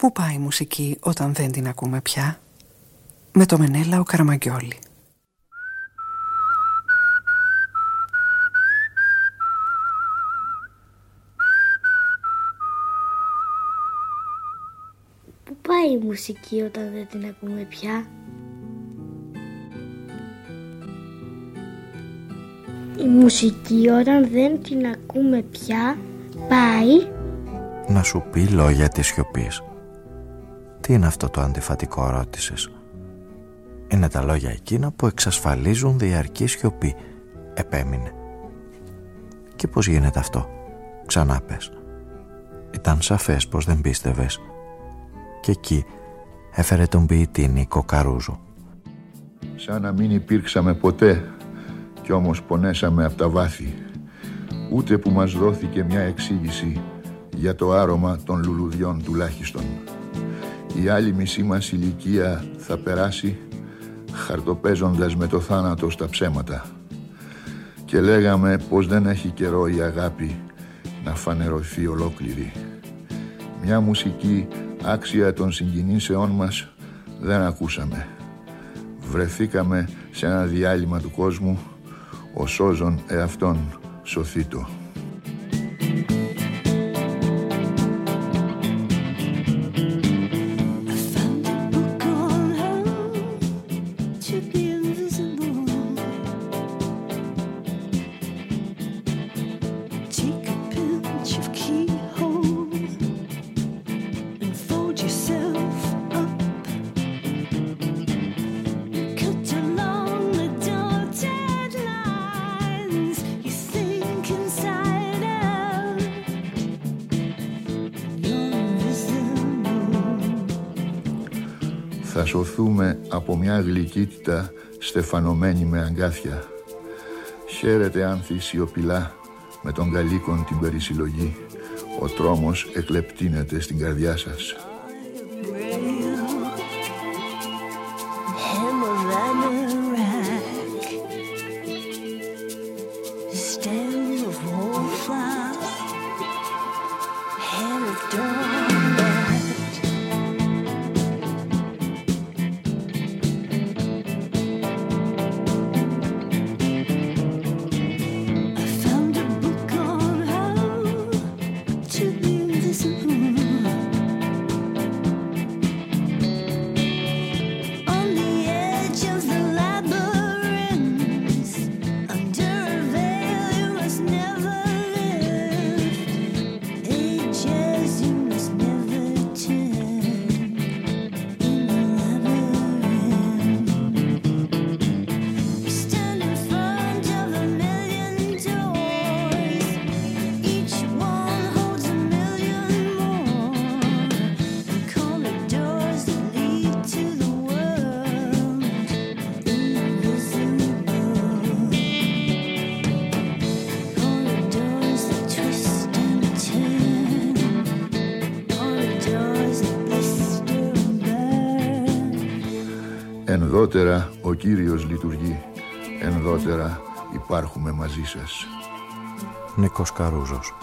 Πού πάει η μουσική όταν δεν την ακούμε πια; Με το Μενέλα ο Καραμαγκιόλη Πού πάει η μουσική όταν δεν την ακούμε πια; Η μουσική όταν δεν την ακούμε πια πάει να σου πει λόγια της σιωπής. Τι είναι αυτό το αντιφατικό ρώτησες; Είναι τα λόγια εκείνα που εξασφαλίζουν διαρκή σιωπή, επέμεινε. Και πώς γίνεται αυτό, ξανά πες. Ήταν σαφές πως δεν πίστευες. Και εκεί έφερε τον ποιητή Νίκο Καρούζο. Σαν να μην υπήρξαμε ποτέ κι όμως πονέσαμε από τα βάθη. Ούτε που μας δόθηκε μια εξήγηση για το άρωμα των λουλουδιών τουλάχιστον. Η άλλη μισή μας ηλικία θα περάσει χαρτοπέζοντας με το θάνατο στα ψέματα. Και λέγαμε πως δεν έχει καιρό η αγάπη να φανερωθεί ολόκληρη. Μια μουσική άξια των συγκινήσεών μας δεν ακούσαμε. Βρεθήκαμε σε ένα διάλειμμα του κόσμου ο σώζον εαυτόν σωθήτο. Σωθούμε από μια γλυκύτητα στεφανωμένη με αγκάθια. Χαίρεται άνθη σιωπηλά με τον καλίκον την περισυλλογή. Ο τρόμος εκλεπτύνεται στην καρδιά σας. Σας. Νίκος Καρούζος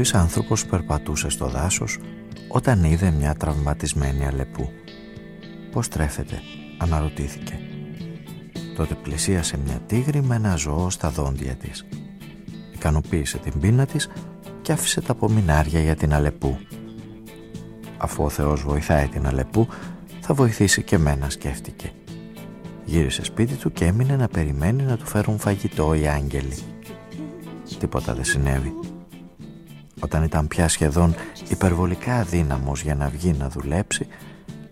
ευσεβής άνθρωπος περπατούσε στο δάσος όταν είδε μια τραυματισμένη αλεπού. «Πώς τρέφεται» αναρωτήθηκε. Τότε πλησίασε μια τίγρη με ένα ζώο στα δόντια της. Ικανοποίησε την πείνα της και άφησε τα απομεινάρια για την Αλεπού. Αφού ο Θεός βοηθάει την Αλεπού, θα βοηθήσει και μένα σκέφτηκε. Γύρισε σπίτι του και έμεινε να περιμένει να του φέρουν φαγητό οι άγγελοι. Τίποτα δεν συνέβη. Όταν ήταν πια σχεδόν υπερβολικά αδύναμος για να βγει να δουλέψει,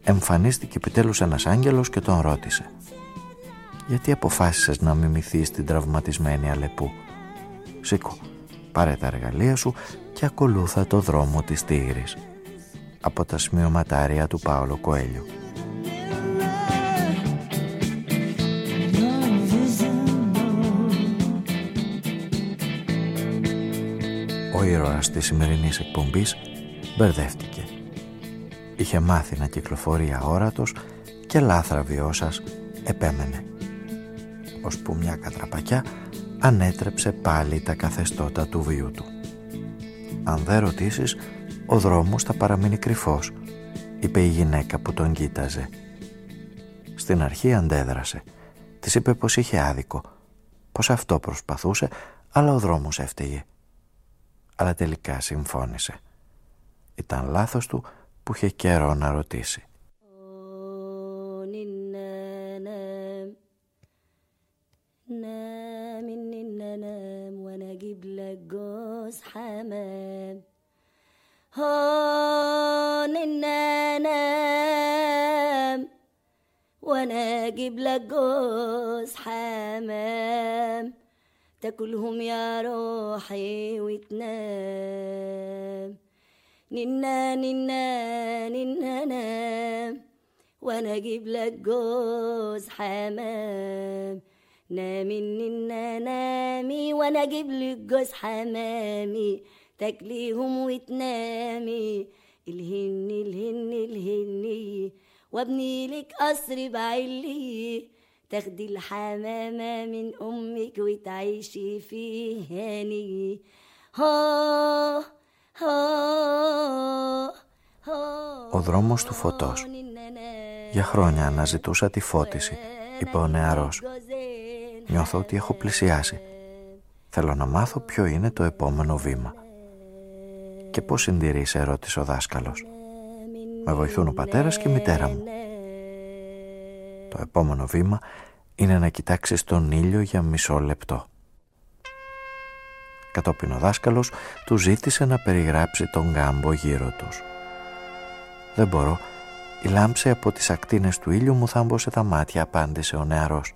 εμφανίστηκε επιτέλους ένας άγγελος και τον ρώτησε «Γιατί αποφάσισες να μιμηθείς την τραυματισμένη Αλεπού» «Σήκω, πάρε τα εργαλεία σου και ακολούθα το δρόμο της Τίγρης» από τα σημειωματάρια του Πάολο Κοέλιου. Ο ήρωας της σημερινής εκπομπής μπερδεύτηκε. Είχε μάθει να κυκλοφορεί αόρατος και λάθρα βιώσας επέμενε. Ώσπου μια κατραπακιά ανέτρεψε πάλι τα καθεστώτα του βίου του. «Αν δεν ρωτήσεις, ο δρόμος θα παραμείνει κρυφός», είπε η γυναίκα που τον κοίταζε. Στην αρχή αντέδρασε. Της είπε πως είχε άδικο, πως αυτό προσπαθούσε, αλλά ο δρόμος έφταιγε αλλά τελικά συμφώνησε. Ήταν λάθος του που είχε καιρό να ρωτήσει. وانا اجيب لك جوز حمام تاكلهم يا روحي وتنام. ننا ننا ننا نام. وأنا أجيب لك جوز حمام. نامي ننا نامي. وأنا أجيب لك جوز حمامي. تاكليهم وتنامي. الهن الهن الهني. وابني لك قصر بعلي. تاخدي الحمامة من أمك وتعيشي فيه هاني ها Ο δρόμος του φωτός Για χρόνια αναζητούσα τη φώτιση Είπε ο νεαρός Νιώθω ότι έχω πλησιάσει Θέλω να μάθω ποιο είναι το επόμενο βήμα Και πώς συντηρείς ερώτησε ο δάσκαλος Με βοηθούν ο πατέρας και η μητέρα μου το επόμενο βήμα είναι να κοιτάξεις τον ήλιο για μισό λεπτό. Κατόπιν ο δάσκαλος του ζήτησε να περιγράψει τον γάμπο γύρω τους. «Δεν μπορώ. Η λάμψη από τις ακτίνες του ήλιου μου θάμπωσε τα μάτια», απάντησε ο νεαρός.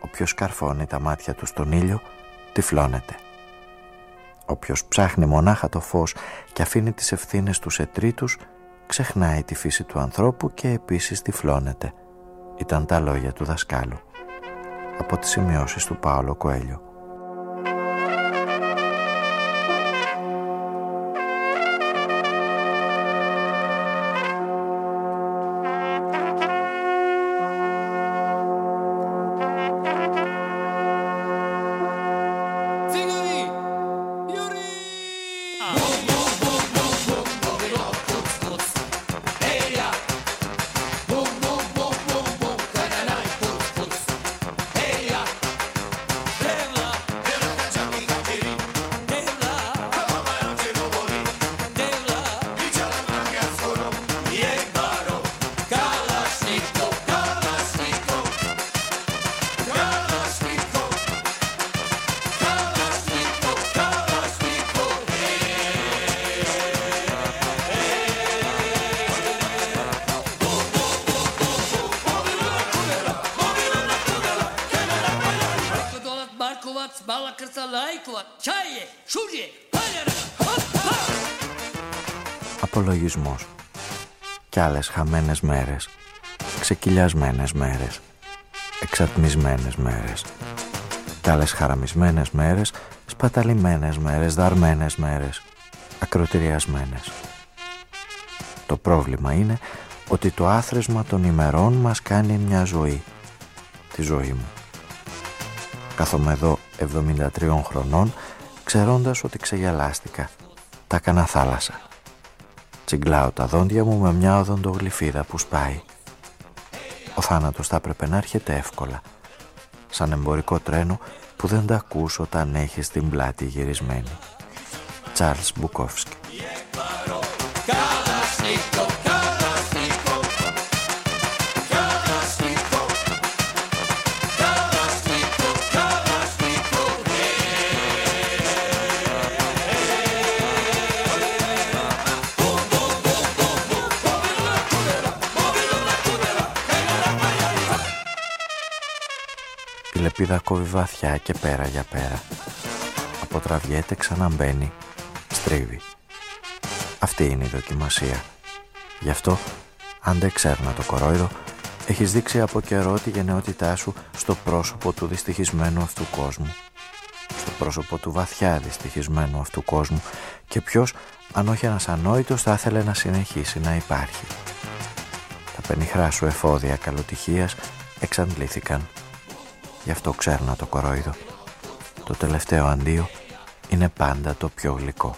«Όποιος καρφώνει τα μάτια του στον ήλιο, τυφλώνεται. Όποιος ψάχνει μονάχα το φως και αφήνει τις ευθύνες του σε τρίτους, ξεχνάει τη φύση του ανθρώπου και επίσης τυφλώνεται» ήταν τα λόγια του δασκάλου από τις σημειώσεις του Πάολο Κοέλιο. Απολογισμός Κι άλλες χαμένες μέρες Ξεκυλιασμένες μέρες Εξατμισμένες μέρες Κι άλλες χαραμισμένες μέρες Σπαταλημένες μέρες Δαρμένες μέρες Ακροτηριασμένες Το πρόβλημα είναι ότι το άθροισμα των ημερών μας κάνει μια ζωή Τη ζωή μου Κάθομαι εδώ 73 χρονών ξερώντας ότι ξεγελάστηκα. Τα έκανα θάλασσα. Τσιγκλάω τα δόντια μου με μια οδοντογλυφίδα που σπάει. Ο θάνατος θα έπρεπε να έρχεται εύκολα. σαν εμπορικό τρένο που δεν τα ακούς όταν έχεις την πλάτη γυρισμένη. Τσάρλς Μπουκόφσκι ελπίδα κόβει βαθιά και πέρα για πέρα. Αποτραβιέται, ξαναμπαίνει, στρίβει. Αυτή είναι η δοκιμασία. Γι' αυτό, αν δεν ξέρνα το κορόιδο, έχεις δείξει από καιρό τη γενναιότητά σου στο πρόσωπο του δυστυχισμένου αυτού κόσμου. Στο πρόσωπο του βαθιά δυστυχισμένου αυτού κόσμου και ποιος, αν όχι ένας ανόητος, θα ήθελε να συνεχίσει να υπάρχει. Τα πενιχρά σου εφόδια καλοτυχίας εξαντλήθηκαν Γι' αυτό ξέρνα το κορόιδο. Το τελευταίο αντίο είναι πάντα το πιο γλυκό.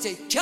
take care.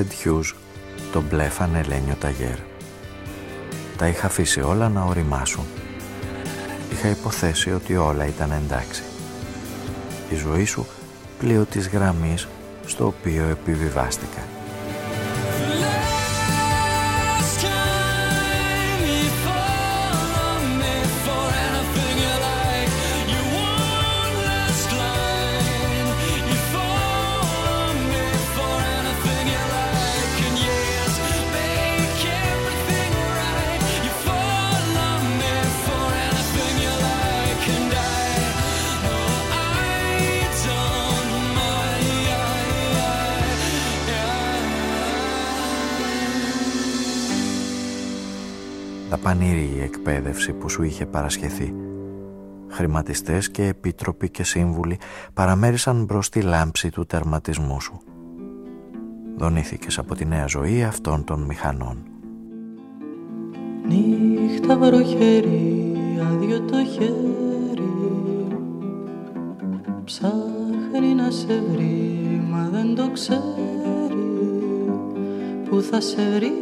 Τεντ Hughes τον μπλε φανελένιο ταγέρ. Τα είχα αφήσει όλα να οριμάσουν. Είχα υποθέσει ότι όλα ήταν εντάξει. Η ζωή σου πλοίο της γραμμής στο οποίο επιβιβάστηκα. Δαπανήρη η εκπαίδευση που σου είχε παρασχεθεί. Χρηματιστές και επίτροποι και σύμβουλοι παραμέρισαν μπρος τη λάμψη του τερματισμού σου. Δονήθηκες από τη νέα ζωή αυτών των μηχανών. Νύχτα βροχερή, άδειο το χέρι Ψάχνει να σε βρει, μα δεν το ξέρει Πού θα σε βρει;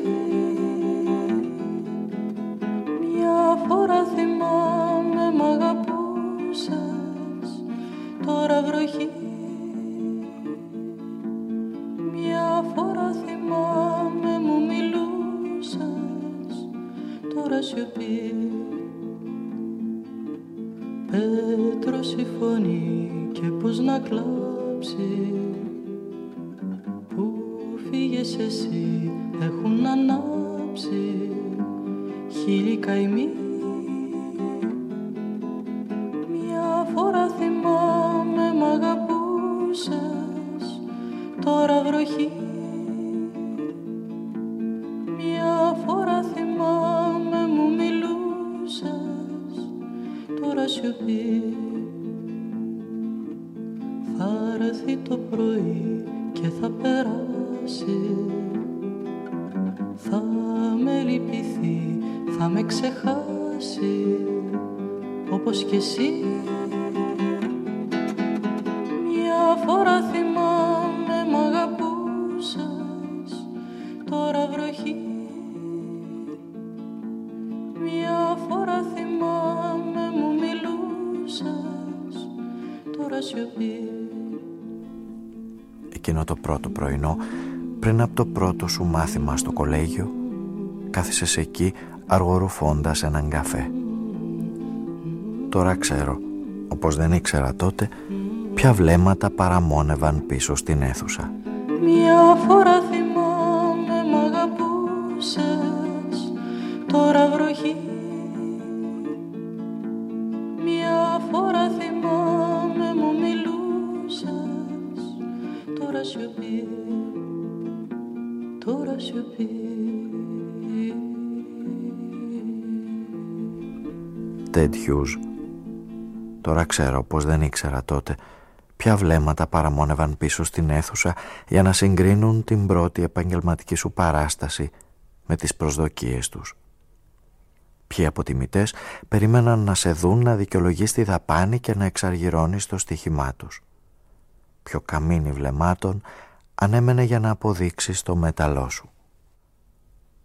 Εκείνο το πρώτο πρωινό πριν από το πρώτο σου μάθημα στο κολέγιο κάθισες εκεί αργορουφώντας έναν καφέ. Τώρα ξέρω όπως δεν ήξερα τότε ποια βλέμματα παραμόνευαν πίσω στην αίθουσα. Μια φορά Ted Hughes Τώρα ξέρω πως δεν ήξερα τότε ποια βλέμματα παραμόνευαν πίσω στην αίθουσα για να συγκρίνουν την πρώτη επαγγελματική σου παράσταση με τις προσδοκίες τους. Ποιοι αποτιμητές περίμεναν να σε δουν να δικαιολογείς τη δαπάνη και να εξαργυρώνεις το στοίχημά τους. Ποιο καμίνι βλεμάτων ανέμενε για να αποδείξεις το μέταλλό σου.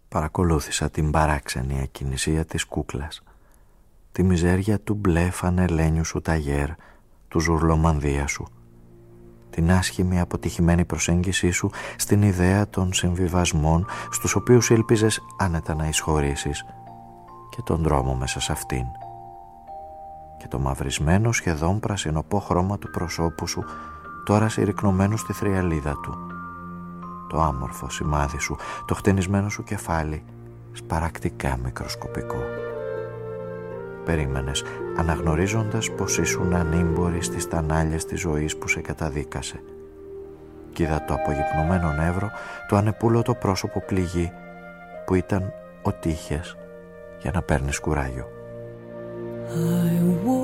Παρακολούθησα την παράξενη ακινησία της κούκλας τη μιζέρια του μπλε φανελένιου σου ταγέρ, του ζουρλομανδία σου, την άσχημη αποτυχημένη προσέγγιση σου στην ιδέα των συμβιβασμών στους οποίους ήλπιζες άνετα να εισχωρήσεις και τον δρόμο μέσα σε αυτήν. Και το μαυρισμένο σχεδόν πρασινοπό χρώμα του προσώπου σου τώρα συρρυκνωμένο στη θριαλίδα του. Το άμορφο σημάδι σου, το χτενισμένο σου κεφάλι σπαρακτικά μικροσκοπικό περίμενες αναγνωρίζοντας πως ήσουν ανήμπορη στις τανάλιες της ζωής που σε καταδίκασε. Κι είδα το απογυπνωμένο νεύρο το ανεπούλωτο πρόσωπο πληγή που ήταν ο τύχες για να παίρνεις κουράγιο. Είδα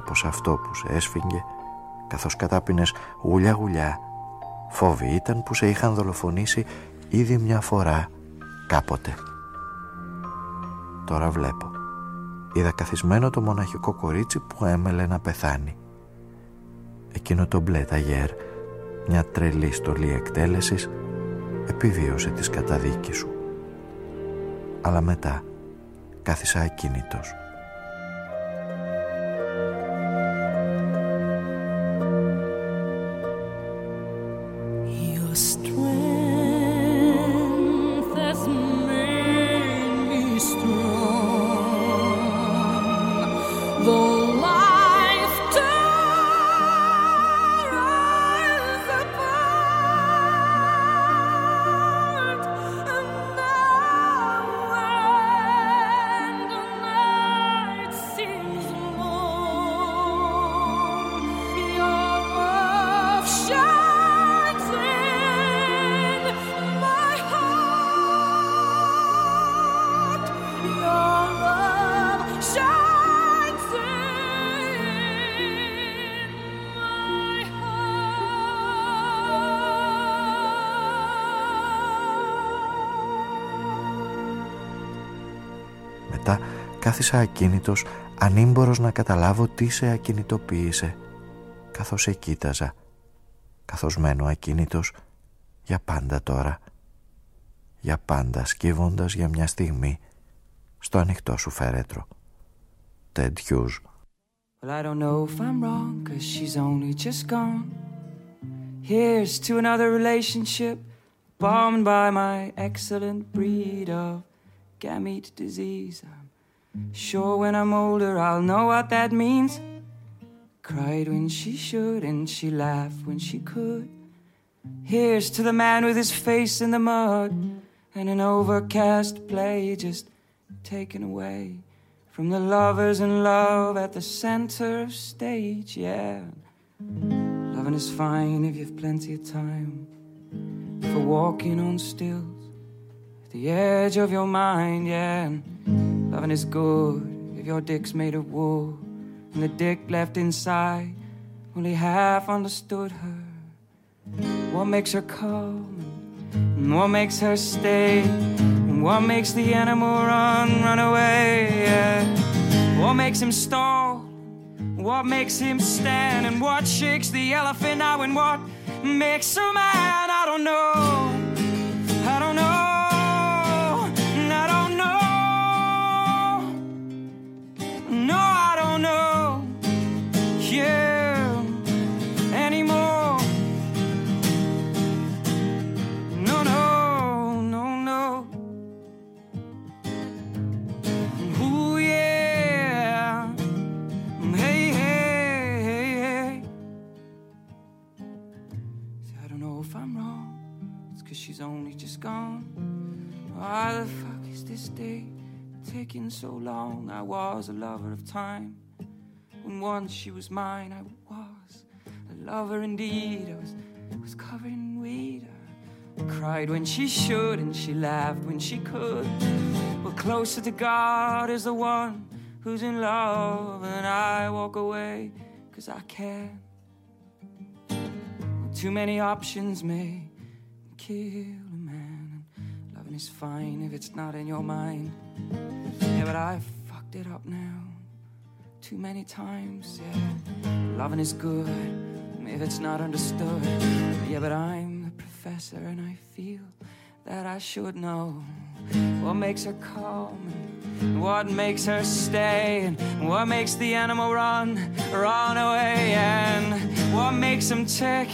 πως αυτό που σε έσφιγγε καθώς κατάπινες γουλιά γουλιά φόβοι ήταν που σε είχαν δολοφονήσει ήδη μια φορά κάποτε. Τώρα βλέπω. Είδα καθισμένο το μοναχικό κορίτσι που έμελε να πεθάνει. Εκείνο το μπλε ταγέρ μια τρελή στολή εκτέλεσης επιβίωσε τις καταδίκη σου. Αλλά μετά κάθισα ακίνητος κάθισα ακίνητος ανήμπορος να καταλάβω τι σε ακινητοποίησε καθώς σε κοίταζα καθώς μένω ακίνητος για πάντα τώρα για πάντα σκύβοντας για μια στιγμή στο ανοιχτό σου φέρετρο. Ted Hughes. Well, I don't know if I'm wrong cause she's only just gone. Here's to another relationship bombed by my excellent breed of gamete disease Sure, when I'm older, I'll know what that means. Cried when she should, and she laughed when she could. Here's to the man with his face in the mud, and an overcast play just taken away from the lovers in love at the center of stage. Yeah, loving is fine if you've plenty of time for walking on stills at the edge of your mind. Yeah. Loving is good if your dick's made of wool and the dick left inside only half understood her. What makes her come and what makes her stay and what makes the animal run, run away? Yeah. What makes him stall? What makes him stand and what shakes the elephant now and what makes a man? I don't know. Why the fuck is this day taking so long? I was a lover of time. When once she was mine, I was a lover indeed. I was, was covered in weed. I cried when she should, and she laughed when she could. But closer to God is the one who's in love, and I walk away cause I can. Too many options may kill a man. And loving is fine if it's not in your mind. Yeah, but I fucked it up now. Too many times, yeah. Loving is good if it's not understood. Yeah, but I'm the professor and I feel that I should know what makes her calm and what makes her stay and what makes the animal run, run away and what makes him tick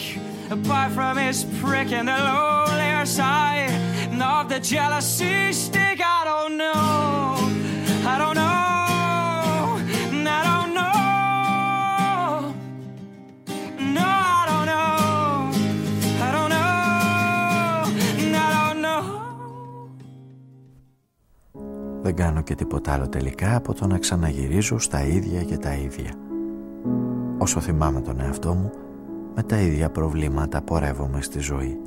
apart from his prick and the lonelier side of the jealousy stick. I don't know. I don't know. I don't know. No, I don't know. I don't know. I don't know. Δεν κάνω και τίποτα άλλο τελικά από το να ξαναγυρίζω στα ίδια και τα ίδια. Όσο θυμάμαι τον εαυτό μου, με τα ίδια προβλήματα πορεύομαι στη ζωή.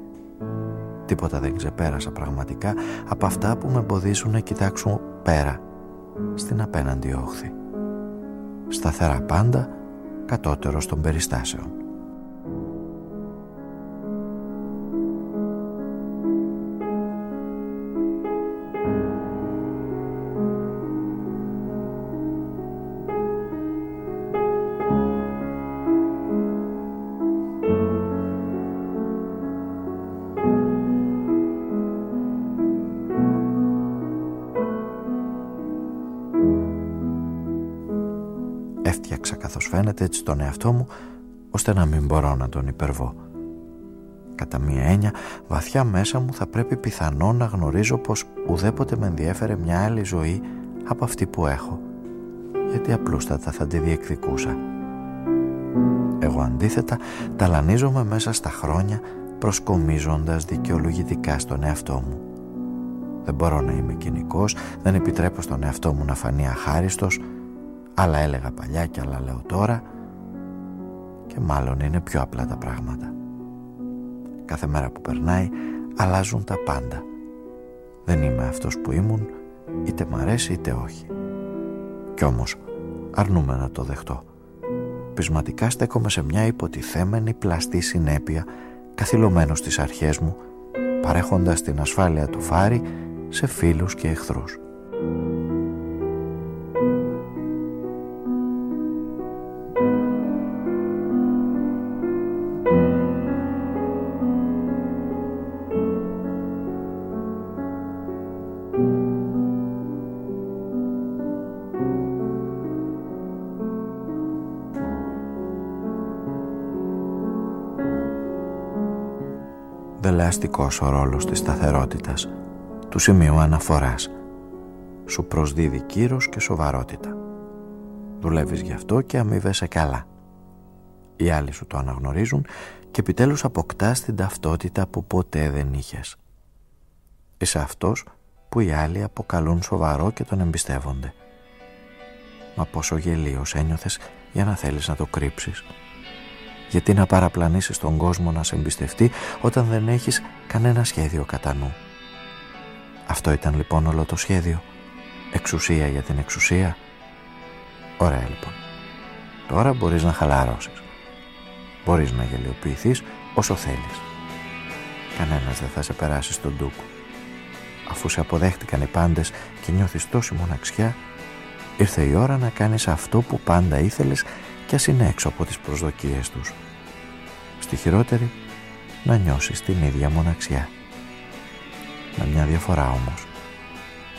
Τίποτα δεν ξεπέρασα πραγματικά από αυτά που με εμποδίσουν να κοιτάξω πέρα, στην απέναντι όχθη. σταθερά πάντα κατώτερος των περιστάσεων. Έτσι τον εαυτό μου ώστε να μην μπορώ να τον υπερβώ. Κατά μία έννοια, βαθιά μέσα μου θα πρέπει πιθανό να γνωρίζω πως ουδέποτε με ενδιέφερε μια άλλη ζωή από αυτή που έχω, γιατί απλούστατα θα τη διεκδικούσα. Εγώ αντίθετα ταλανίζομαι μέσα στα χρόνια προσκομίζοντας δικαιολογητικά στον εαυτό μου. Δεν μπορώ να είμαι κοινικός, δεν επιτρέπω στον εαυτό μου να φανεί αχάριστος, Άλλα έλεγα παλιά και άλλα λέω τώρα και μάλλον είναι πιο απλά τα πράγματα. Κάθε μέρα που περνάει αλλάζουν τα πάντα. Δεν είμαι αυτός που ήμουν είτε μ' αρέσει είτε όχι. Κι όμως αρνούμε να το δεχτώ. Πεισματικά στέκομαι σε μια υποτιθέμενη πλαστή συνέπεια καθυλωμένος στις αρχές μου παρέχοντας την ασφάλεια του φάρη σε φίλους και εχθρούς. Δελεαστικός ο ρόλος της σταθερότητας, του σημείου αναφοράς. Σου προσδίδει κύρος και σοβαρότητα. Δουλεύεις γι' αυτό και αμείβεσαι καλά. Οι άλλοι σου το αναγνωρίζουν και επιτέλους αποκτάς την ταυτότητα που ποτέ δεν είχες. Είσαι αυτός που οι άλλοι αποκαλούν σοβαρό και τον εμπιστεύονται. Μα πόσο γελίος ένιωθες για να θέλεις να το κρύψεις. Γιατί να παραπλανήσεις τον κόσμο να σε εμπιστευτεί όταν δεν έχεις κανένα σχέδιο κατά νου. Αυτό ήταν λοιπόν όλο το σχέδιο. Εξουσία για την εξουσία. Ωραία λοιπόν. Τώρα μπορείς να χαλαρώσεις. Μπορείς να γελιοποιηθείς όσο θέλεις. Κανένας δεν θα σε περάσει στον ντούκο. Αφού σε αποδέχτηκαν οι πάντες και νιώθεις τόση μοναξιά, ήρθε η ώρα να κάνεις αυτό που πάντα ήθελες κι ας είναι έξω από τις προσδοκίες τους. Στη χειρότερη, να νιώσεις την ίδια μοναξιά. Με μια διαφορά όμως.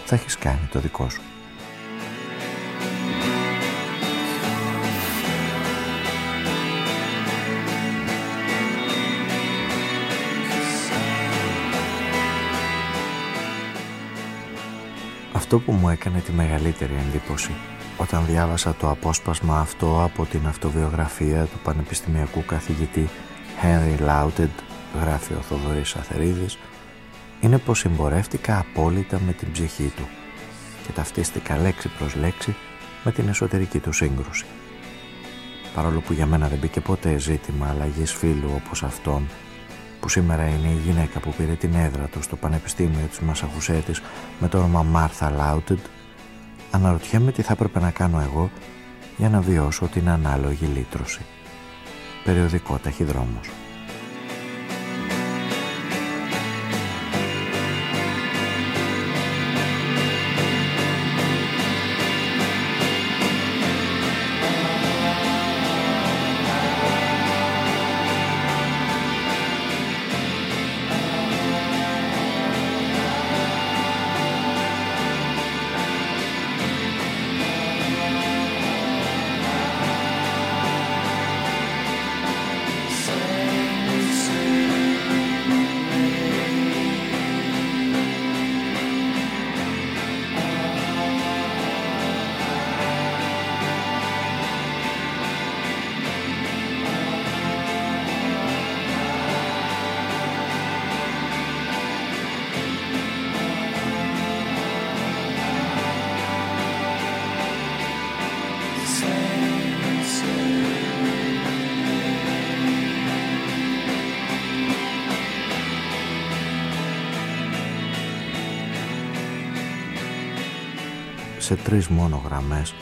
Θα έχεις κάνει το δικό σου. Αυτό που μου έκανε τη μεγαλύτερη εντύπωση όταν διάβασα το απόσπασμα αυτό από την αυτοβιογραφία του πανεπιστημιακού καθηγητή Henry Lauted, γράφει ο Θοδωρής Αθερίδης, είναι πως συμπορεύτηκα απόλυτα με την ψυχή του και ταυτίστηκα λέξη προς λέξη με την εσωτερική του σύγκρουση. Παρόλο που για μένα δεν μπήκε ποτέ ζήτημα αλλαγής φίλου όπως αυτόν, που σήμερα είναι η γυναίκα που πήρε την έδρα του στο Πανεπιστήμιο της Μασαχουσέτης με το όνομα Μάρθα Λάουτεντ, αναρωτιέμαι τι θα έπρεπε να κάνω εγώ για να βιώσω την ανάλογη λύτρωση. Περιοδικό ταχυδρόμος. Σε τρεις μόνο γραμμές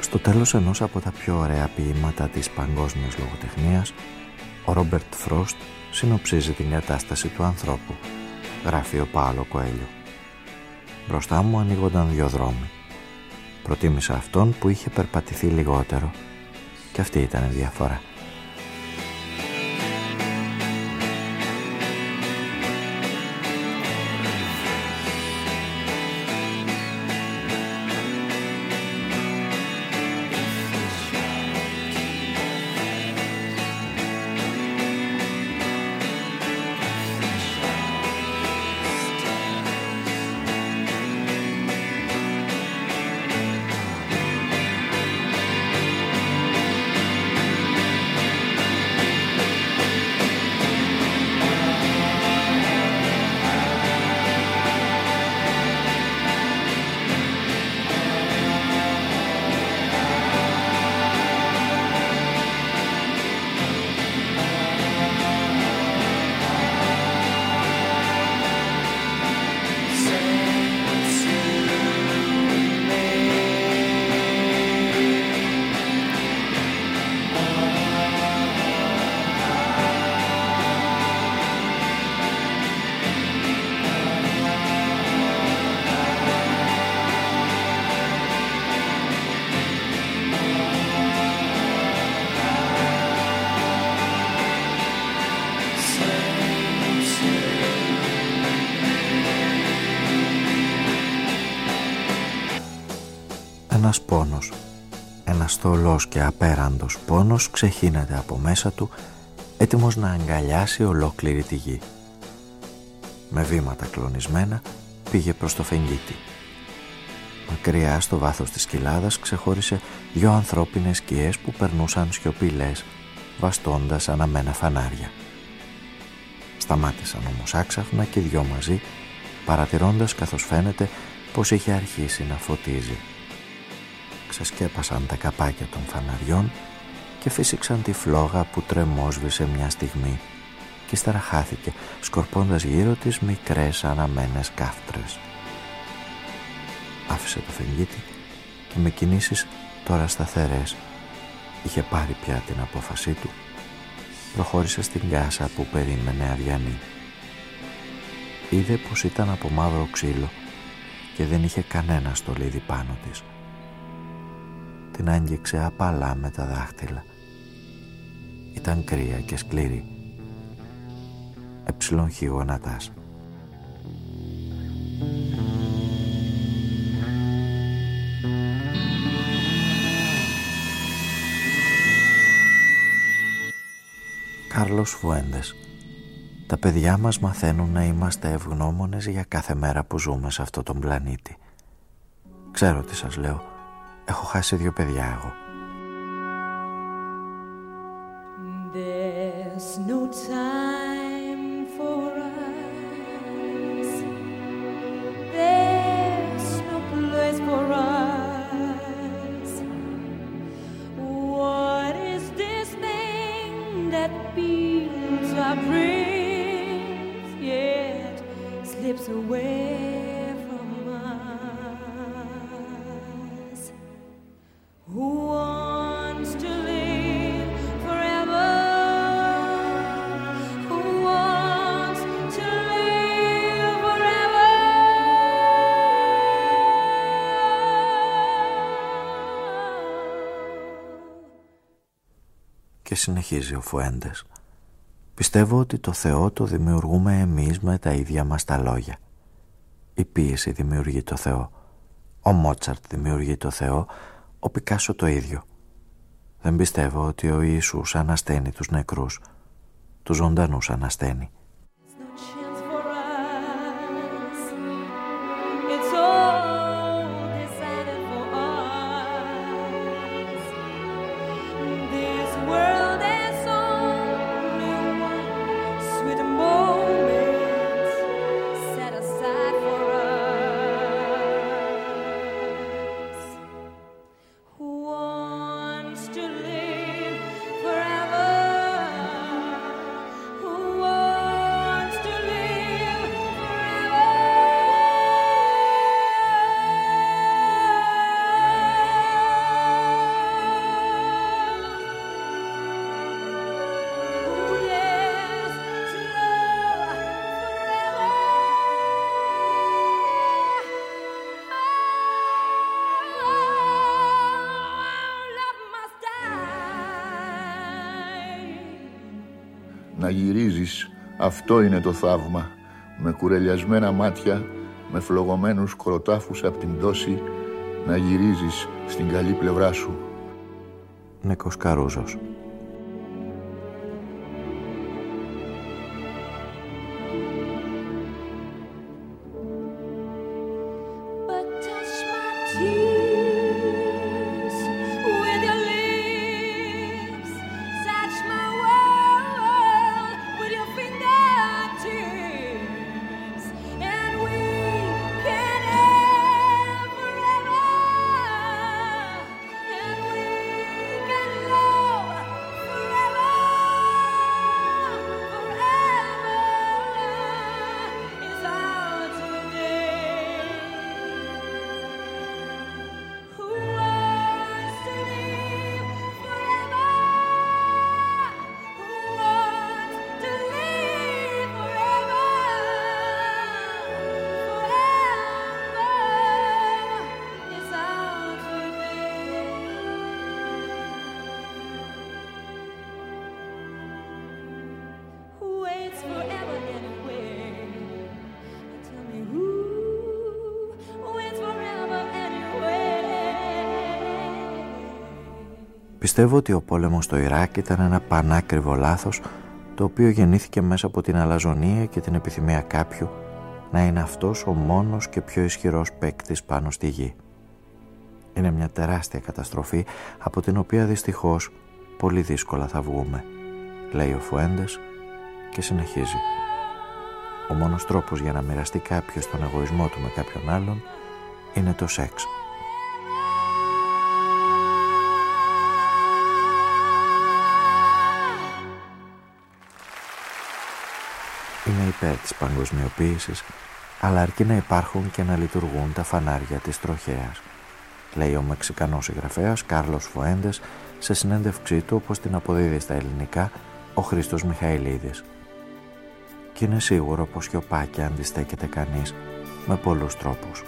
Στο τέλος ενός από τα πιο ωραία ποίηματα της παγκόσμιας λογοτεχνίας, ο Ρόμπερτ Φρόστ συνοψίζει την κατάσταση του ανθρώπου, γράφει ο Πάλο Κοέλιο. Μπροστά μου ανοίγονταν δύο δρόμοι. Προτίμησα αυτόν που είχε περπατηθεί λιγότερο και αυτή ήταν η διαφορά. Ένας πόνος, ένας θολός και απέραντος πόνος ξεχύνεται από μέσα του έτοιμος να αγκαλιάσει ολόκληρη τη γη. Με βήματα κλονισμένα πήγε προς το φεγγίτι. Μακριά στο βάθος της κοιλάδας ξεχώρισε δυο ανθρώπινες σκιές που περνούσαν σιωπηλές βαστώντας αναμένα φανάρια. Σταμάτησαν όμως άξαφνα και δυο μαζί παρατηρώντας καθώς φαίνεται πως είχε αρχίσει να φωτίζει ξεσκέπασαν τα καπάκια των φαναριών και φύσηξαν τη φλόγα που τρεμόσβησε μια στιγμή και ύστερα χάθηκε σκορπώντας γύρω της μικρές αναμένες κάφτρες. Άφησε το φεγγίτι και με κινήσεις τώρα σταθερές είχε πάρει πια την απόφασή του προχώρησε στην κάσα που περίμενε αδιανή. Είδε πως ήταν από μαύρο ξύλο και δεν είχε κανένα στολίδι πάνω της την άγγιξε απαλά με τα δάχτυλα. Ήταν κρύα και σκληρή. Εψιλον χειγονατάς. Κάρλος Φουέντες Τα παιδιά μας μαθαίνουν να είμαστε ευγνώμονες για κάθε μέρα που ζούμε σε αυτό τον πλανήτη. Ξέρω τι σας λέω Έχω χάσει δύο παιδιά εγώ. There's no time συνεχίζει ο Φουέντες. Πιστεύω ότι το Θεό το δημιουργούμε εμείς με τα ίδια μας τα λόγια. Η πίεση δημιουργεί το Θεό. Ο Μότσαρτ δημιουργεί το Θεό ο Πικάσο το ίδιο. Δεν πιστεύω ότι ο Ιησούς ανασταίνει τους νεκρούς. Τους ζωντανούς ανασταίνει. Να γυρίζεις, αυτό είναι το θαύμα. Με κουρελιασμένα μάτια, με φλογωμένους κροτάφους από την τόση, να γυρίζεις στην καλή πλευρά σου. Νίκος Καρούζος Πιστεύω ότι ο πόλεμος στο Ιράκ ήταν ένα πανάκριβο λάθος το οποίο γεννήθηκε μέσα από την αλαζονία και την επιθυμία κάποιου να είναι αυτός ο μόνος και πιο ισχυρός παίκτης πάνω στη γη. Είναι μια τεράστια καταστροφή από την οποία δυστυχώς πολύ δύσκολα θα βγούμε, λέει ο Φουέντες και συνεχίζει. Ο μόνος τρόπος για να μοιραστεί κάποιος τον εγωισμό του με κάποιον άλλον είναι το σεξ. Υπέρ της παγκοσμιοποίησης, αλλά αρκεί να υπάρχουν και να λειτουργούν τα φανάρια της τροχέας, λέει ο Μεξικανός συγγραφέας Κάρλος Φοέντες σε συνέντευξή του όπως την αποδίδει στα ελληνικά ο Χρήστος Μιχαηλίδης. Και είναι σίγουρο πως σιωπά και αντιστέκεται κανείς με πολλούς τρόπους.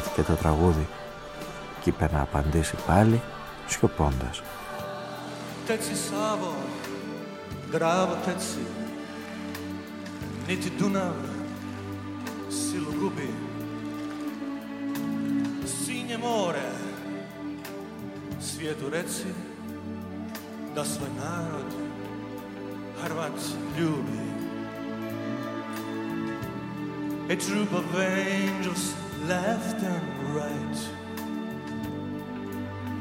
Αναρωτήθηκε το τραγούδι και είπε να απαντήσει πάλι σιωπώντας. Τέτσι Σάβο, γκράβο τέτσι, niti Dunav, silu gubi. Sinje more, svijetu reci da svoj narod Hrvat ljubi. a troop of angels left and right.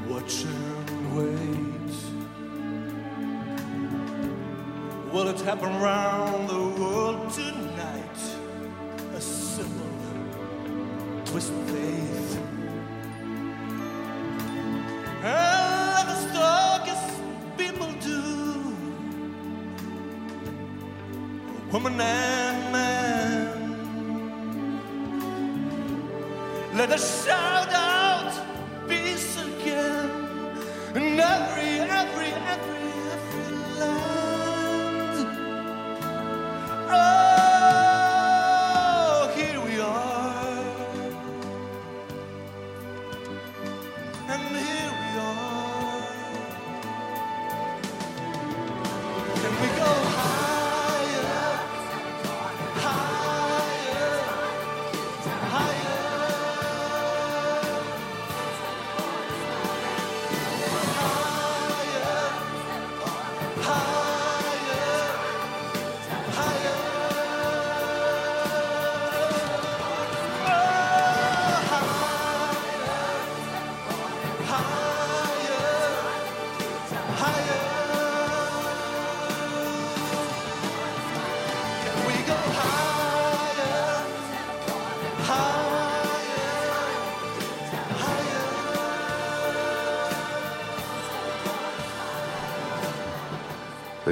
Watch and wait. Will it happen around the world tonight? A simple twist of faith. And like the darkest people do. Woman and the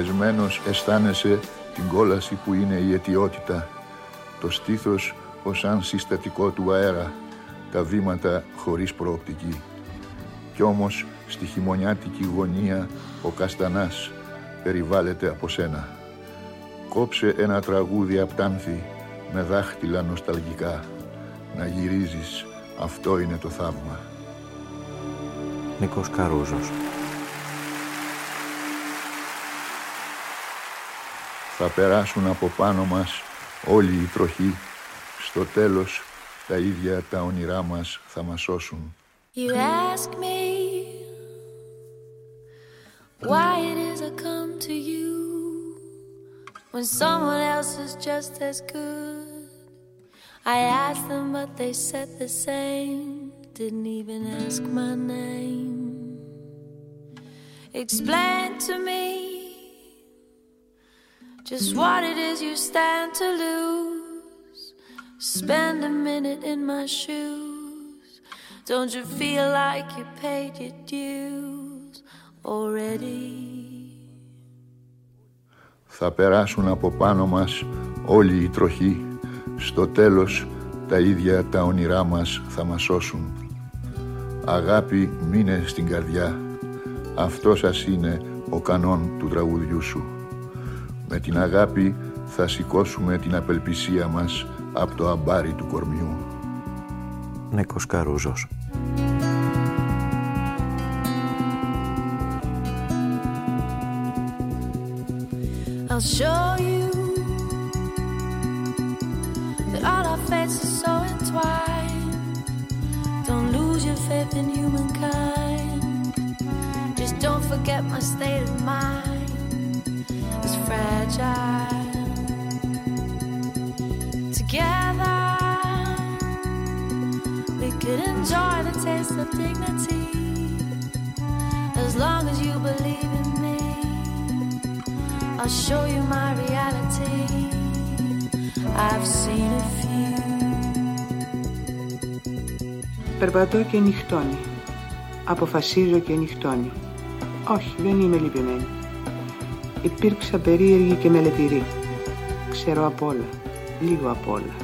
Πεσμένος αισθάνεσαι την κόλαση που είναι η αιτιότητα, το στήθος ως αν συστατικό του αέρα, τα βήματα χωρίς προοπτική. Κι όμως στη χειμωνιάτικη γωνία ο καστανάς περιβάλλεται από σένα. Κόψε ένα τραγούδι απτάνθη με δάχτυλα νοσταλγικά. Να γυρίζεις, αυτό είναι το θαύμα. Νίκος Καρούζος Θα περάσουν από πάνω μας όλοι οι τροχοί. Στο τέλος τα ίδια τα όνειρά μας θα μας σώσουν. You ask me why it is I come to you when someone else is just as good. I asked them, but they said the same. Didn't even ask my name. Explain to me just what it is you stand to lose. Spend a minute in my shoes. Don't you feel like you paid your dues already? Θα περάσουν από πάνω μας όλοι οι τροχοί. Στο τέλος τα ίδια τα όνειρά μας θα μας σώσουν. Αγάπη μείνε στην καρδιά. Αυτό σας είναι ο κανόν του τραγουδιού σου. Με την αγάπη θα σηκώσουμε την απελπισία μας από το αμπάρι του κορμιού. Νίκος Καρούζος I'll show you that all our fates are so entwined. Don't lose your faith in humankind. Just don't forget my state of mind is fragile. Together, we could enjoy the taste of dignity as long as you believe in me. I'll show you my reality. I've seen a few. Περπατώ και νυχτώνει. Αποφασίζω και νυχτώνει. Όχι, δεν είμαι λυπημένη. Υπήρξα περίεργη και μελετηρή. Ξέρω απ' όλα, λίγο απ' όλα.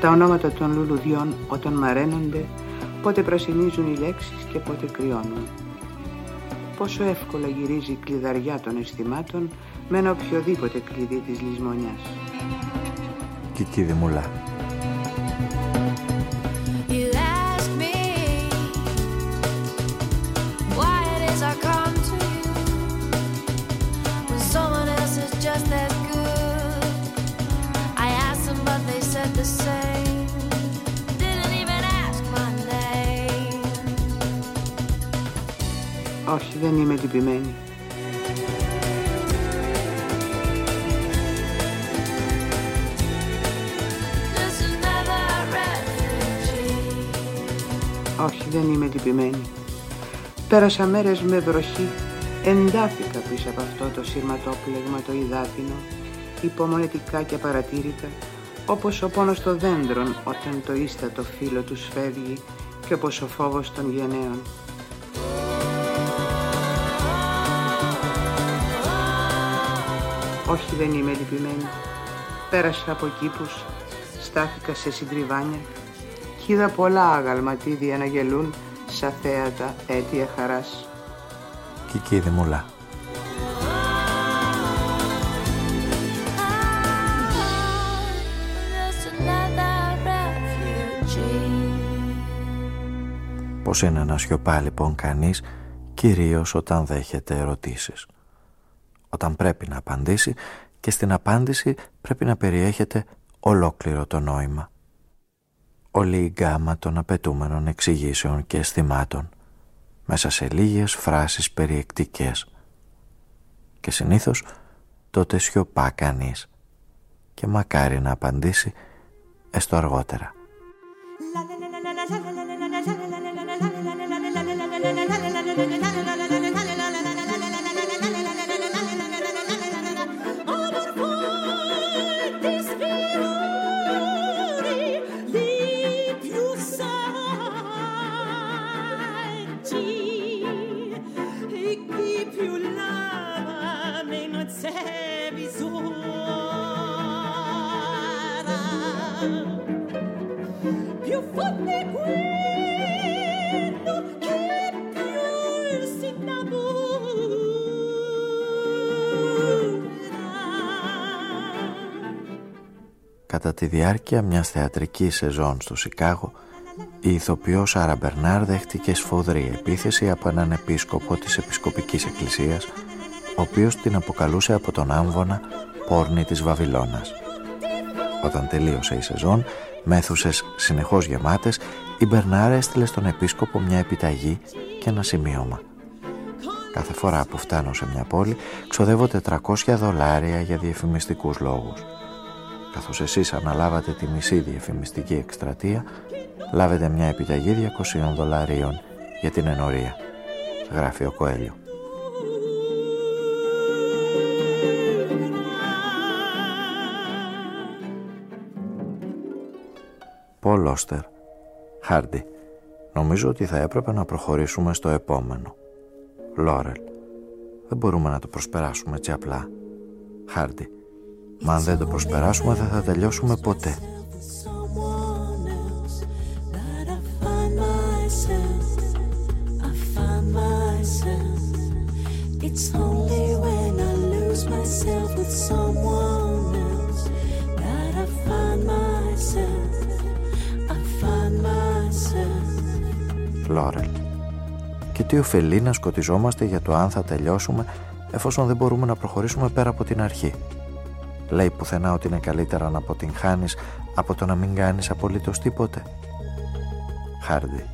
Τα ονόματα των λουλουδιών όταν μαραίνονται, πότε πρασινίζουν οι λέξεις και πότε κρυώνουν. Πόσο εύκολα γυρίζει η κλειδαριά των αισθημάτων με ένα οποιοδήποτε κλειδί της λησμονιάς. Κική Δημουλά Όχι, δεν είμαι λυπημένη. Just another refugee. Όχι, δεν είμαι λυπημένη. Πέρασα μέρες με βροχή, εντάθηκα πίσω από αυτό το σειρματόπλεγμα το υδάτινο, υπομονετικά και απαρατήρητα, όπως ο πόνος των δέντρων όταν το ίστατο φύλλο τους φεύγει και όπως ο φόβος των γενναίων. Όχι, δεν είμαι λυπημένη. Πέρασα από κήπους, στάθηκα σε συντριβάνια κι είδα πολλά αγαλματίδια να γελούν σαν θέατα αίτια χαράς. Κική Δημουλά Just another refugee. Πώς είναι να σιωπά λοιπόν κανείς κυρίως όταν δέχεται ερωτήσεις. Όταν πρέπει να απαντήσει και στην απάντηση πρέπει να περιέχεται ολόκληρο το νόημα. Όλη η γκάμα των απαιτούμενων εξηγήσεων και αισθημάτων μέσα σε λίγες φράσεις περιεκτικές. Και συνήθως τότε σιωπά κανείς και μακάρι να απαντήσει έστω αργότερα. Κατά τη διάρκεια μιας θεατρικής σεζόν στο Σικάγο, η ηθοποιός Άρα Μπερνάρ δέχτηκε σφοδρή επίθεση από έναν επίσκοπο της Επισκοπικής Εκκλησίας, ο οποίος την αποκαλούσε από τον άμβονα πόρνη της Βαβυλώνας. Όταν τελείωσε η σεζόν, με αίθουσες συνεχώς γεμάτες, η Μπερνάρ έστειλε στον επίσκοπο μια επιταγή και ένα σημείωμα. Κάθε φορά που φτάνω σε μια πόλη, ξοδεύω 400 δολάρια για διαφημιστικούς λόγους καθώς εσείς αναλάβατε τη μισή διαφημιστική εκστρατεία, λάβετε μια επιταγή 200 δολαρίων για την ενορία, γράφει ο Κοέλιο. Πολ Όστερ, Χάρντι, νομίζω ότι θα έπρεπε να προχωρήσουμε στο επόμενο. Λόρελ, δεν μπορούμε να το προσπεράσουμε έτσι απλά. Χάρντι, Μα αν δεν το προσπεράσουμε δεν θα τελειώσουμε ποτέ. Λόρελ. Και τι ωφελεί να σκοτιζόμαστε για το αν θα τελειώσουμε εφόσον δεν μπορούμε να προχωρήσουμε πέρα από την αρχή; Λέει πουθενά ότι είναι καλύτερα να αποτυγχάνεις από το να μην κάνεις απολύτως τίποτε. Χάρντι,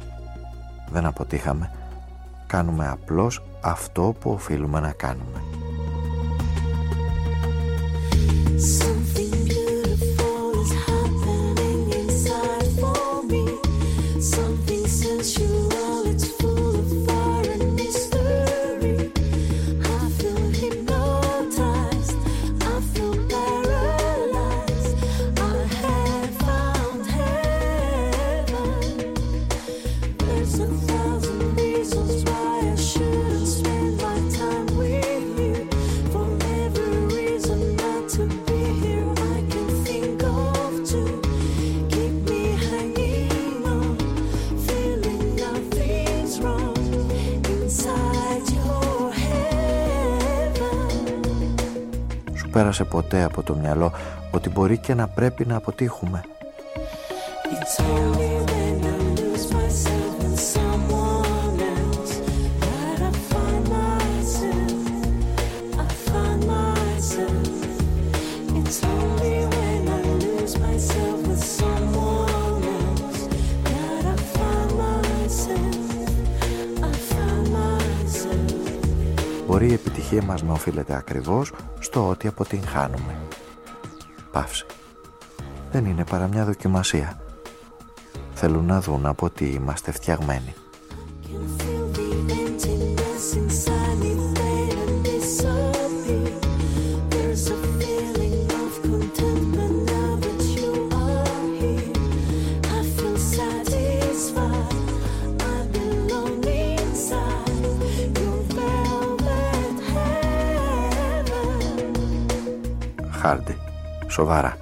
δεν αποτύχαμε. Κάνουμε απλώς αυτό που οφείλουμε να κάνουμε. Πέρασε ποτέ από το μυαλό ότι μπορεί και να πρέπει να αποτύχουμε. Μπορεί η επιτυχία μας να οφείλεται ακριβώς στο ότι αποτυγχάνουμε. Παύση. Δεν είναι παρά μια δοκιμασία. Θέλουν να δουν από τι είμαστε φτιαγμένοι. Σοβαρά.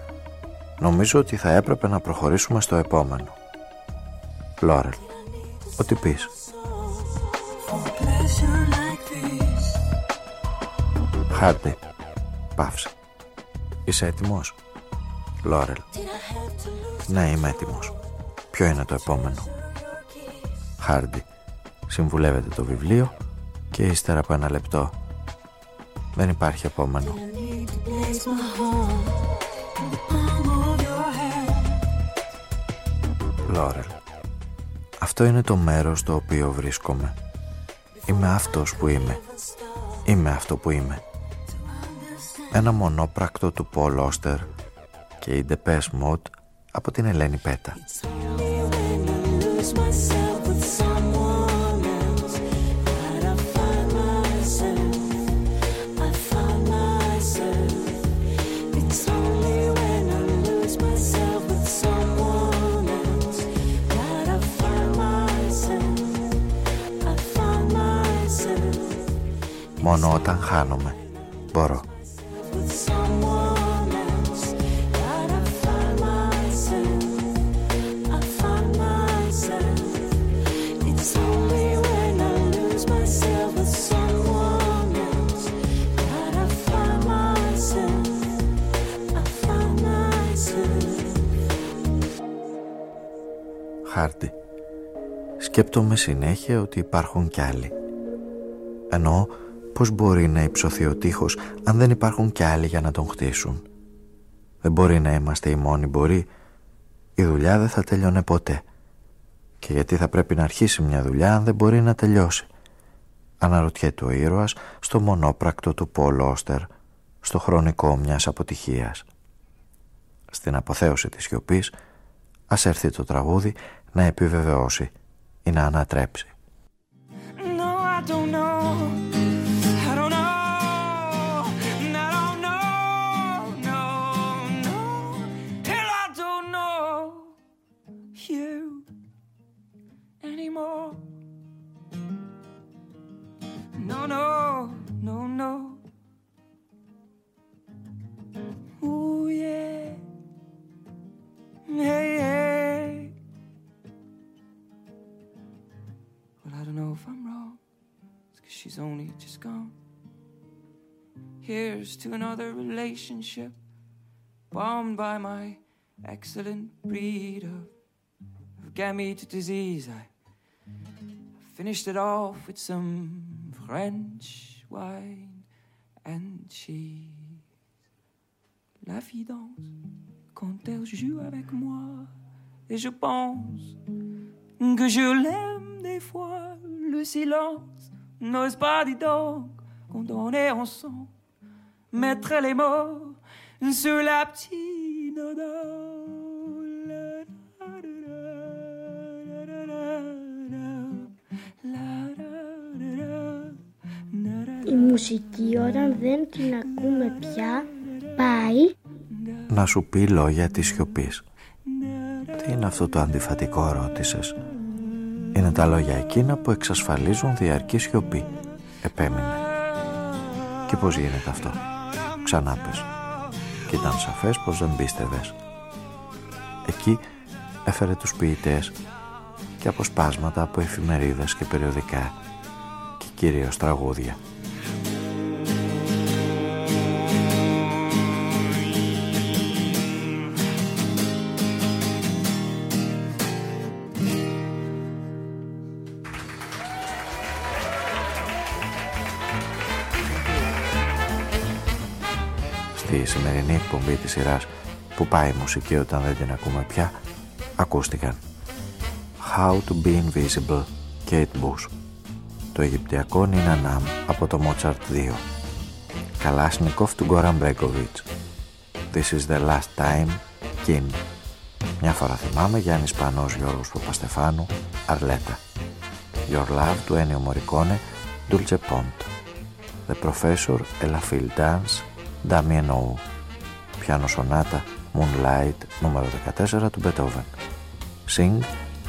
Νομίζω ότι θα έπρεπε να προχωρήσουμε στο επόμενο. Λόρελ. Ό,τι πεις. Χάρντι. Παύση. Είσαι έτοιμος; Λόρελ. Ναι, είμαι έτοιμος. Ποιο είναι το επόμενο; Χάρντι. Συμβουλεύεται το βιβλίο και ύστερα από ένα λεπτό. Δεν υπάρχει επόμενο. Λόρελ Αυτό είναι το μέρος στο οποίο βρίσκομαι. Είμαι αυτός που είμαι. Είμαι αυτό που είμαι. Ένα μονόπρακτο του Πολ Όστερ και η Depeche Mode από την Ελένη Πέτα μόνο όταν χάνομαι. Μπορώ. Χάρτη. Σκέπτομαι συνέχεια ότι υπάρχουν κι άλλοι. Εννοώ πώς μπορεί να υψωθεί ο τείχος αν δεν υπάρχουν κι άλλοι για να τον χτίσουν. Δεν μπορεί να είμαστε οι μόνοι μπορεί. Η δουλειά δεν θα τελειώνε ποτέ. Και γιατί θα πρέπει να αρχίσει μια δουλειά αν δεν μπορεί να τελειώσει. Αναρωτιέται ο ήρωας στο μονόπρακτο του Πολ Όστερ, στο χρονικό μιας αποτυχίας. Στην αποθέωση της σιωπής, ας έρθει το τραγούδι να επιβεβαιώσει ή να ανατρέψει. She's only just gone. Here's to another relationship bombed by my excellent breed of, of gamete disease. I finished it off with some French wine and cheese. La vie danse quand elle joue avec moi. Et je pense que je l'aime des fois. Le silence n'ose pas, dire donc, quand on est ensemble. Mettre les mots sur la petite odeur. Η μουσική όταν δεν την ακούμε πια πάει να σου πει λόγια της σιωπής. Τι είναι αυτό το αντιφατικό ρώτησες; Είναι τα λόγια εκείνα που εξασφαλίζουν διαρκή σιωπή. Επέμεινε. Και πώς γίνεται αυτό; Ξανά πες. Και ήταν σαφές πως δεν πίστευες. Εκεί έφερε τους ποιητές και αποσπάσματα από εφημερίδες και περιοδικά και κυρίως τραγούδια. Σημερινή εκπομπή της σειράς που πάει η μουσική όταν δεν την ακούμε πια. Ακούστηκαν. How to be invisible Kate Bush. Το Αιγυπτιακό Νίνα Ναμ από το Mozart 2 Καλάσνικοφ του Γκόραν Μπρέκοβιτς This is the last time Kim. Μια φορά θυμάμαι Γιάννης Σπανός Γιώργος Παπαστεφάνου Αρλέτα. Your Love του Ένιο Μωρικόνε Dulce Pont The Professor Ella Field Dance Damien O Πιάνο Σονάτα Moonlight νούμερο 14 του Beethoven Sing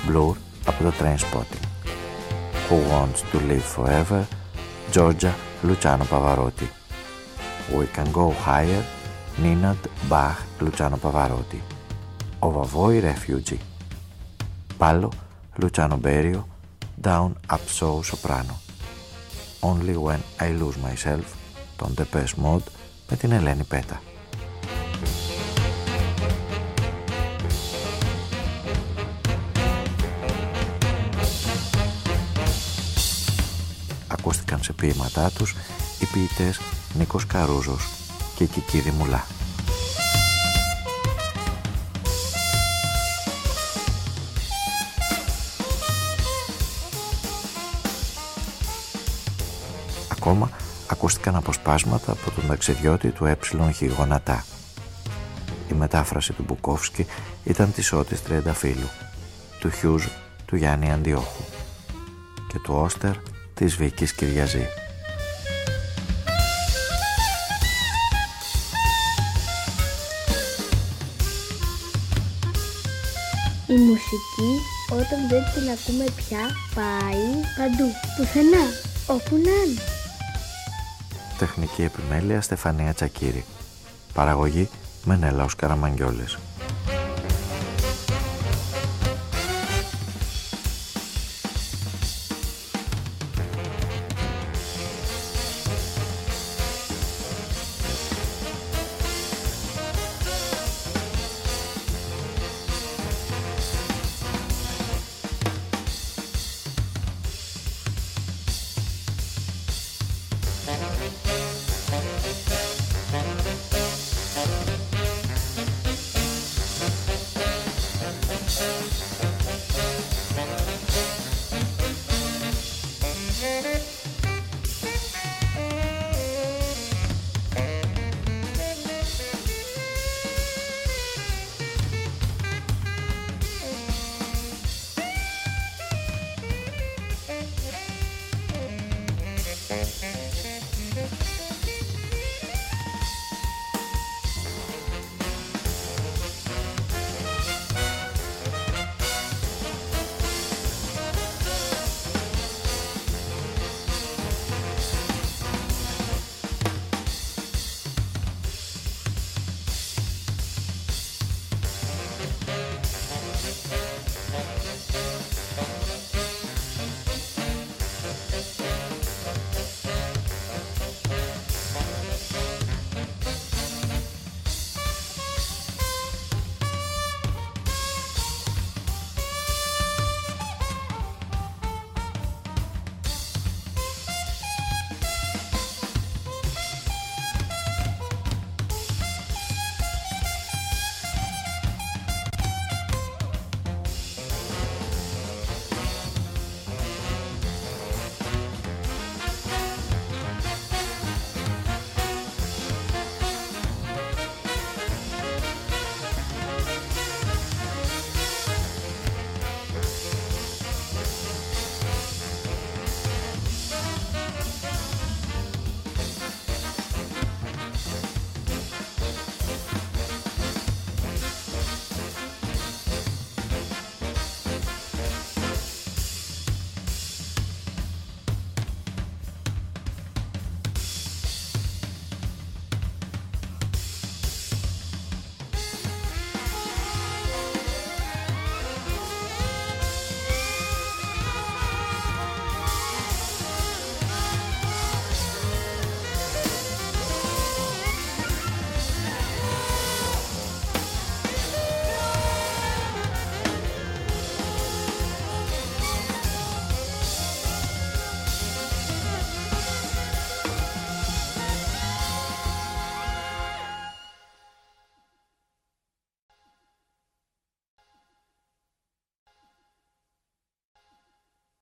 Blur από το Trainspotting Who Wants to Live Forever Georgia Luciano Pavarotti We Can Go Higher Ninad Bach Luciano Pavarotti Ο Vavoy Refugee Πάλο Luciano Berio Down Up So Soprano Only When I Lose Myself τον Depeche Mode με την Ελένη Πέτα. Ποίηματά τους οι ποιητές Νίκος Καρούζος και Κικίδη Μουλά. Ακόμα ακούστηκαν αποσπάσματα από τον ταξιδιώτη του ε γονατά. Η μετάφραση του Μπουκόφσκι ήταν της Ότης Τριανταφύλου, του Χιούζ του Γιάννη Αντιόχου και του Όστερ της Βίκης Κυριαζή. Η μουσική όταν δεν την ακούμε πια πάει παντού, πουθενά, όπου να είναι. Τεχνική επιμέλεια Στεφανία Τσακύρη. Παραγωγή Μενέλαος Καραμαγγιόλης.